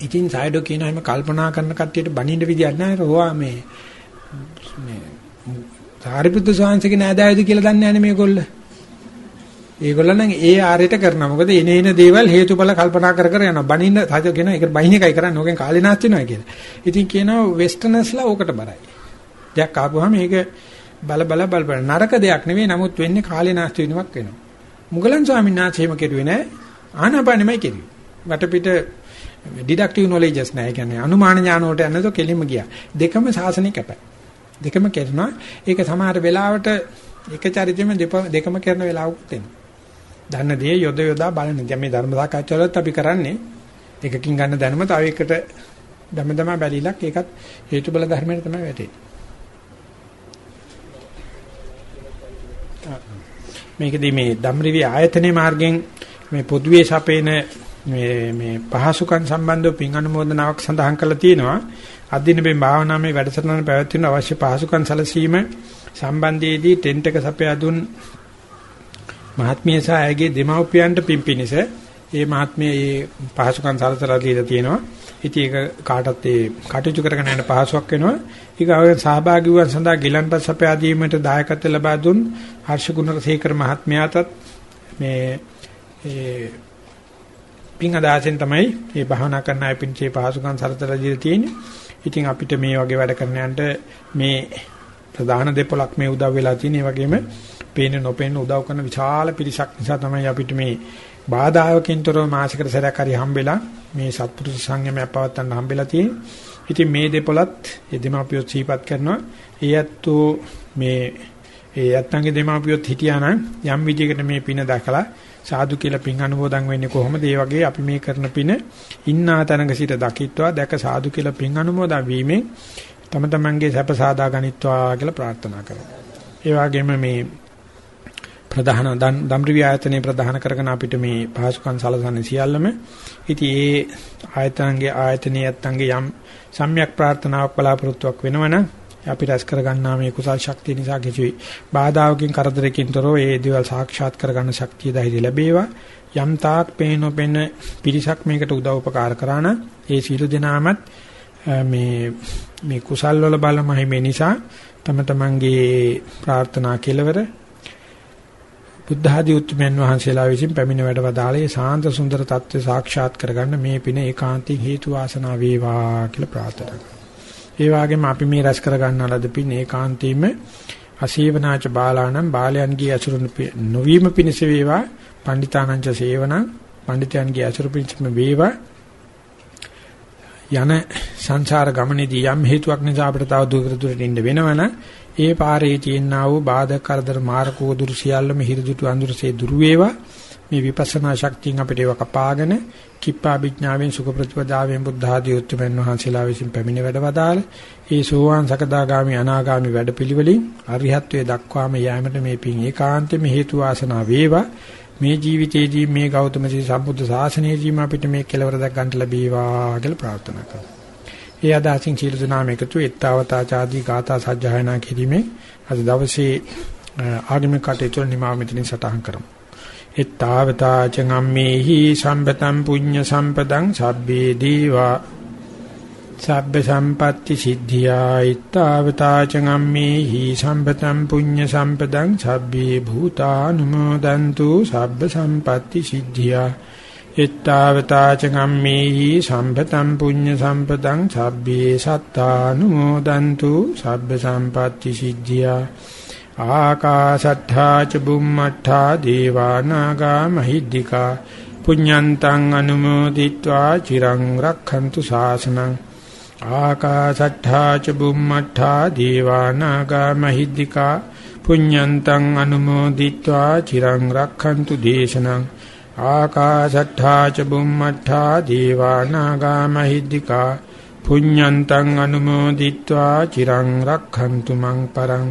ඉතින් සයිඩෝ කියන හැම කල්පනා කරන කට්ටියට බනින්න විදියක් නැහැ රෝවා මේ මේ සාරිපුත්තු ස්වාමීන්ගේ නෑදෑයද කියලා දන්නේ නැහැ මේගොල්ලෝ. ඒගොල්ලෝ නම් ඒ ආරයට කරනවා. මොකද එන එන දේවල් හේතුඵල කල්පනා කර කර යනවා. බනින්න තද කියන එක බයින් එකයි කරන්නේ. ඕකෙන් කාලේ නාස්ති වෙනවා කියලා. ඉතින් කියනවා වෙස්ටර්නස්ලා ඕකට බරයි. දෙයක් ආපුවාම මේක බල බල බල බල නරක දෙයක් නෙවෙයි. නමුත් වෙන්නේ කාලේ නාස්ති වෙනවක් වෙනවා. මුගලන් ස්වාමීන් වහන්සේ එහෙම කෙරුවේ නෑ. ආනාපානෙමයි කෙරුවේ. වටපිට ඩිඩක්ටිව් නොලෙජස් නෑ. ඒ කියන්නේ අනුමාන ඥාන වලට යනදෝ කෙලින්ම ගියා. දෙකම සාසනික කැපයි. දෙකම කරනවා. ඒක සමහර වෙලාවට එක චරිතෙම දෙකම කරන වෙලාවකුත් එනවා. දන්න දේ යොද යොදා බලන. දැන් මේ ධර්ම සාකච්ඡාවලත් අපි කරන්නේ එකකින් ගන්න දැනුම තව එකට දම දම බැලිලක් ඒකත් හේතු බල ධර්මයට තමයි වැටෙන්නේ. මේකදී මේ ධම්රිවි ආයතනයේ මාර්ගයෙන් මේ පොදුවේ සපේන මේ මේ පහසුකම් සම්බන්ධව පින් අනුමೋದනාවක් සඳහන් කරලා තියෙනවා. අදින මේ භාවනාවේ වැඩසටහන පැවැත්වෙන අවශ්‍ය පහසුකම් සැලසීම සම්බන්ධයේදී ටෙන්ට් එක සපයා දුන් මහත්මිය සහ ඇගේ දෙමව්පියන්ට පිම්පිනිස ඒ මහත්මිය ඒ පහසුකම් සලසලා දීලා තියෙනවා. ඉතින් ඒක කාටත් ඒ කටයුතු කරගෙන යන පහසුවක් වෙනවා. ඊගාවෙන් සහභාගී වූවන් සඳහා ගිලන්පත් සපයා දීමට දායකත්ව ලබා දුන් හර්ෂ ගුණරසේකර මහත්මයාටත් මේ ඒ පින් අදාසෙන් තමයි මේ භාවනා කරන අය පින්චේ පහසුකම් සලසලා දීලා තියෙන්නේ. ඉතින් අපිට මේ වගේ වැඩ කරන යන්ට මේ ප්‍රධාන දෙපොලක් මේ උදව් වෙලා තියෙන. ඒ වගේම පේන නොපේන උදව් කරන විශාල පිරිසක් නිසා තමයි අපිට මේ බාධාවකින්තරව මාසිකට සැරයක් හරි හම්බෙලා මේ සත්පුරුෂ සංයමය පවත්වන්න හම්බෙලා තියෙන්නේ. ඉතින් මේ දෙපොලත් එදෙමාපියොත් සීපත් කරනවා. ඒ ඇත්තෝ මේ ඒ ඇත්තන්ගේ දෙමාපියොත් හිටියානම් යම් විදිහකට මේ පින දැකලා සාදු කියලා පින් අනුමෝදන් වෙන්නේ කොහොමද? ඒ වගේ අපි මේ කරන පින ඉන්නා තැනක සිට දකිත්වා දැක සාදු කියලා පින් අනුමෝදන් වීමෙන් තම තමන්ගේ සැප සාදා ගනිත්වා කියලා ප්‍රාර්ථනා කරනවා. ඒ වගේම මේ ප්‍රධාන ධම්රිවි ආයතනයේ ප්‍රධාන කරගෙන අපිට මේ පහසුකම් සලසන්නේ සියල්ලම ඉතින් ඒ ආයතනගේ ආයතනයේ යත්තන්ගේ යම් සම්‍යක් ප්‍රාර්ථනාවක් බලාපොරොත්තුවක් වෙනවනම් අපි රැස් කර ගන්නා මේ කුසල් ශක්තිය නිසා කිසි බාධාවකින් කරදරකින් තොරව ඒ දේවල් සාක්ෂාත් කර ගන්න ශක්තිය ධෛර්ය ලැබේවා යම් තාක් පේනොපෙන පිරිසක් මේකට උදව් උපකාර කරා නම් ඒ සීල දෙනාමත් මේ මේ කුසල් වල බලමයි මේ නිසා තම තමන්ගේ ප්‍රාර්ථනා කෙලවර බුද්ධ ආදී උතුම්යන් වහන්සේලා විසින් පැමිණ වැඩවදාලේ සාන්ත සුන්දර தත්ත්ව සාක්ෂාත් කරගන්න මේ පින ඒකාන්තී හේතු වාසනා වේවා කියලා ප්‍රාර්ථනා කරනවා. ඒ වගේම අපි මේ රැස් කරගන්නා ලද පින් ඒකාන්තීම අසීවනාච බාලානම් බාලයන්ගේ අසුරුන් නොවීම පිණිස වේවා. පණ්ඩිතානංච සේවනං පණ්ඩිතයන්ගේ අසුරු පිණිසම වේවා. යන සංසාර ගමනේදී යම් හේතුවක් නිසා අපිට තව දුර දුරට ඉන්න වෙනවනම් ඒ පාරේ තියෙනා වූ බාධක කරදර මාර්ගෝ දුරු සියල්ලම හිරිදුතු අඳුරසේ දුරු වේවා. මේ විපස්සනා ශක්තියෙන් අපිට ඒව කපාගෙන කිප්පා විඥාවෙන් සුඛ ප්‍රතිපදාවෙන් බුද්ධ ආදී උතුම්යන් වහන්සේලා විසින් පැමිණ වැඩවදාල ඒ සෝවාන් සකදාගාමි අනාගාමි වැඩපිළිවෙලින් අරිහත්වයේ දක්වාම යෑමට මේ පින් ඒකාන්තෙම හේතු වාසනා වේවා මේ ජීවිතයේදී මේ ගෞතම සී සම්බුද්ධ ශාසනයේදීම අපිට මේ කෙලවර දක් ගන්න ලැබේවා කියලා ප්‍රාර්ථනා කරනවා ඒ අදහසින් සීල දනාම එකතු එත්තාවතා ආදී ගාථා සජ්ජායනා කිරීමේ අද දවසේ ආගමික කටයුතු නිමාව මෙතනින් සටහන් කරමු. එත්තාවතා චංගම්මේහි සම්පතම් පුඤ්ඤ සම්පදං සබ්බේ දීවා. සබ්බ සම්පatti සිද්ධියා. ඊත්තාවතා චංගම්මේහි සම්පතම් පුඤ්ඤ සම්පදං සබ්බේ භූතානුමෝදන්තු. සබ්බ සම්පatti සිද්ධියා. එත්තාවතා ච ගම්මේහි සම්පතම් පුඤ්ඤ සම්පතං සබ්බේ සත්තානුමෝදන්තු. සබ්බ සම්පatti සිද්ධියා. ආකාශත්තා ච බුම්මත්තා දේවානාගා මහිද්దికා පුඤ්ඤන්තං අනුමෝදිත්වා චිරං රක්ඛන්තු ශාසනං ආකාශත්තා ච බුම්මත්තා දේවානාගා මහිද්దికා පුඤ්ඤන්තං අනුමෝදිත්වා චිරං රක්ඛන්තු දේශනං ආකාශත්තා ච බුම්මත්තා දේවානාගා මහිද්దికා පුඤ්ඤන්තං අනුමෝදිත්වා චිරං රක්ඛන්තු මං පරං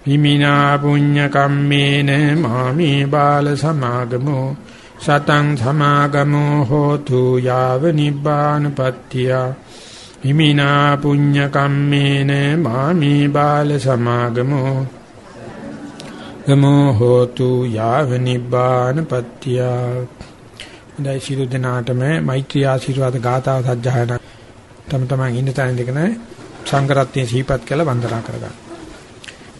හිමිනා පුඤ්ඤ කම්මේන මාමේ බාල සමාගමෝ සතං සමාගමෝ හෝතු යාව නිබ්බානපත්තිය හිමිනා පුඤ්ඤ කම්මේන මාමේ බාල සමාගමෝ ගමෝ හෝතු යාව නිබ්බානපත්තිය හොඳයි සියලු දෙනාටම මෛත්‍රී ආශිර්වාද ගාථා සජ්ජායනා තම තමන් ඉන්න තැන දෙකන සංගරත්නයේ සිහිපත් කළ වන්දනා කරගන්න.